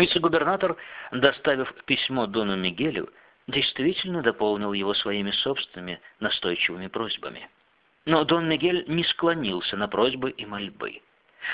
Вице-губернатор, доставив письмо Дону Мигелю, действительно дополнил его своими собственными настойчивыми просьбами. Но Дон Мигель не склонился на просьбы и мольбы.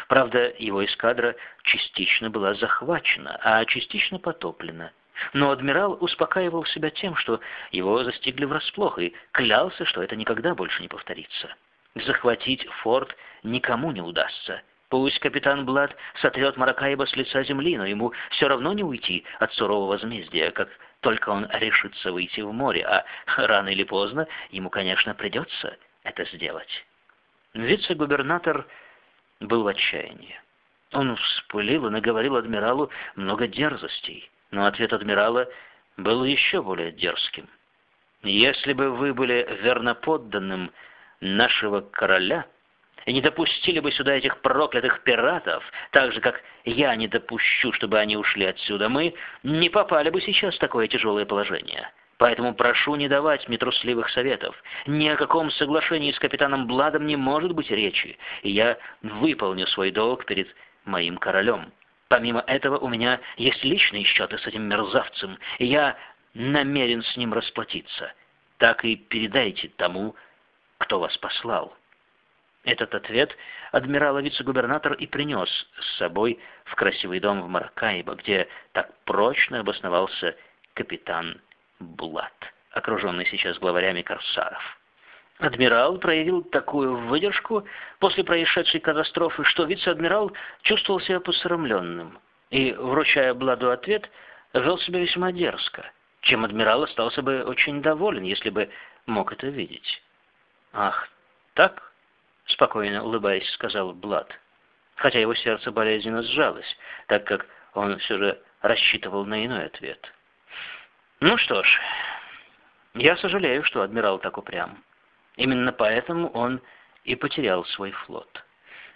Правда, его эскадра частично была захвачена, а частично потоплена. Но адмирал успокаивал себя тем, что его застигли врасплох, и клялся, что это никогда больше не повторится. Захватить форт никому не удастся. Пусть капитан Блад сотрет Маракаеба с лица земли, но ему все равно не уйти от сурового возмездия, как только он решится выйти в море, а рано или поздно ему, конечно, придется это сделать. Вице-губернатор был в отчаянии. Он вспылил и наговорил адмиралу много дерзостей, но ответ адмирала был еще более дерзким. «Если бы вы были верноподданным нашего короля и не допустили бы сюда этих проклятых пиратов, так же, как я не допущу, чтобы они ушли отсюда, мы не попали бы сейчас в такое тяжелое положение. Поэтому прошу не давать мне трусливых советов. Ни о каком соглашении с капитаном Бладом не может быть речи, и я выполню свой долг перед моим королем. Помимо этого, у меня есть личные счеты с этим мерзавцем, и я намерен с ним расплатиться. Так и передайте тому, кто вас послал». Этот ответ адмирал вице-губернатор и принес с собой в красивый дом в Маракайбо, где так прочно обосновался капитан Блат, окруженный сейчас главарями корсаров. Адмирал проявил такую выдержку после происшедшей катастрофы, что вице-адмирал чувствовал себя посрамленным и, вручая Бладу ответ, вел себя весьма дерзко, чем адмирал остался бы очень доволен, если бы мог это видеть. «Ах, так?» — спокойно улыбаясь, сказал Блад, хотя его сердце болезненно сжалось, так как он все же рассчитывал на иной ответ. Ну что ж, я сожалею, что адмирал так упрям. Именно поэтому он и потерял свой флот.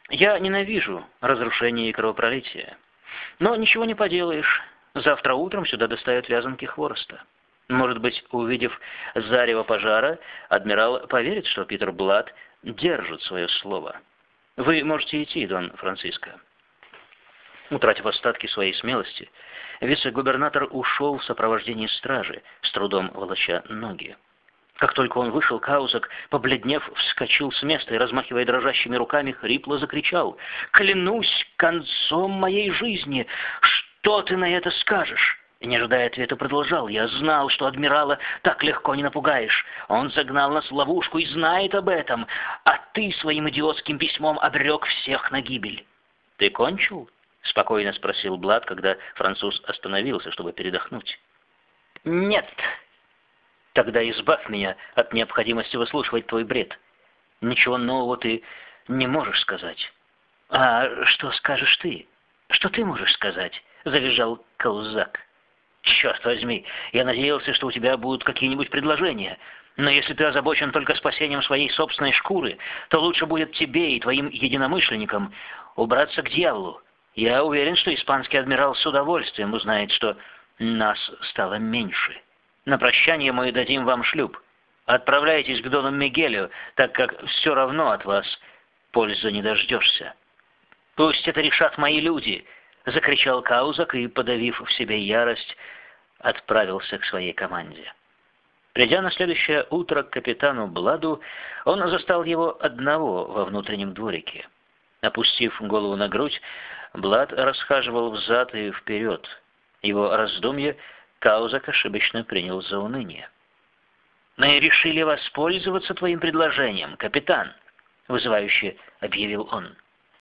Я ненавижу разрушение и кровопролитие. Но ничего не поделаешь. Завтра утром сюда доставят вязанки хвороста. Может быть, увидев зарево пожара, адмирал поверит, что Питер Блад держит свое слово. Вы можете идти, Дон Франциско. Утратив остатки своей смелости, вице-губернатор ушел в сопровождении стражи, с трудом волоча ноги. Как только он вышел, Каузак, побледнев, вскочил с места и, размахивая дрожащими руками, хрипло закричал «Клянусь концом моей жизни! Что ты на это скажешь?» И, не ожидая ответа, продолжал. «Я знал, что адмирала так легко не напугаешь. Он загнал нас в ловушку и знает об этом, а ты своим идиотским письмом обрек всех на гибель». «Ты кончил?» — спокойно спросил Блад, когда француз остановился, чтобы передохнуть. «Нет». «Тогда избавь меня от необходимости выслушивать твой бред. Ничего нового ты не можешь сказать». «А что скажешь ты? Что ты можешь сказать?» — завизжал Каузак. «Черт возьми, я надеялся, что у тебя будут какие-нибудь предложения. Но если ты озабочен только спасением своей собственной шкуры, то лучше будет тебе и твоим единомышленникам убраться к дьяволу. Я уверен, что испанский адмирал с удовольствием узнает, что нас стало меньше. На прощание мы дадим вам шлюп. Отправляйтесь к Дону Мигелю, так как все равно от вас пользы не дождешься. Пусть это решат мои люди, — закричал Каузак и, подавив в себе ярость, отправился к своей команде. Придя на следующее утро к капитану Бладу, он застал его одного во внутреннем дворике. Опустив голову на грудь, Блад расхаживал взад и вперед. Его раздумье Каузак ошибочно принял за уныние. «Мы решили воспользоваться твоим предложением, капитан», — вызывающе объявил он.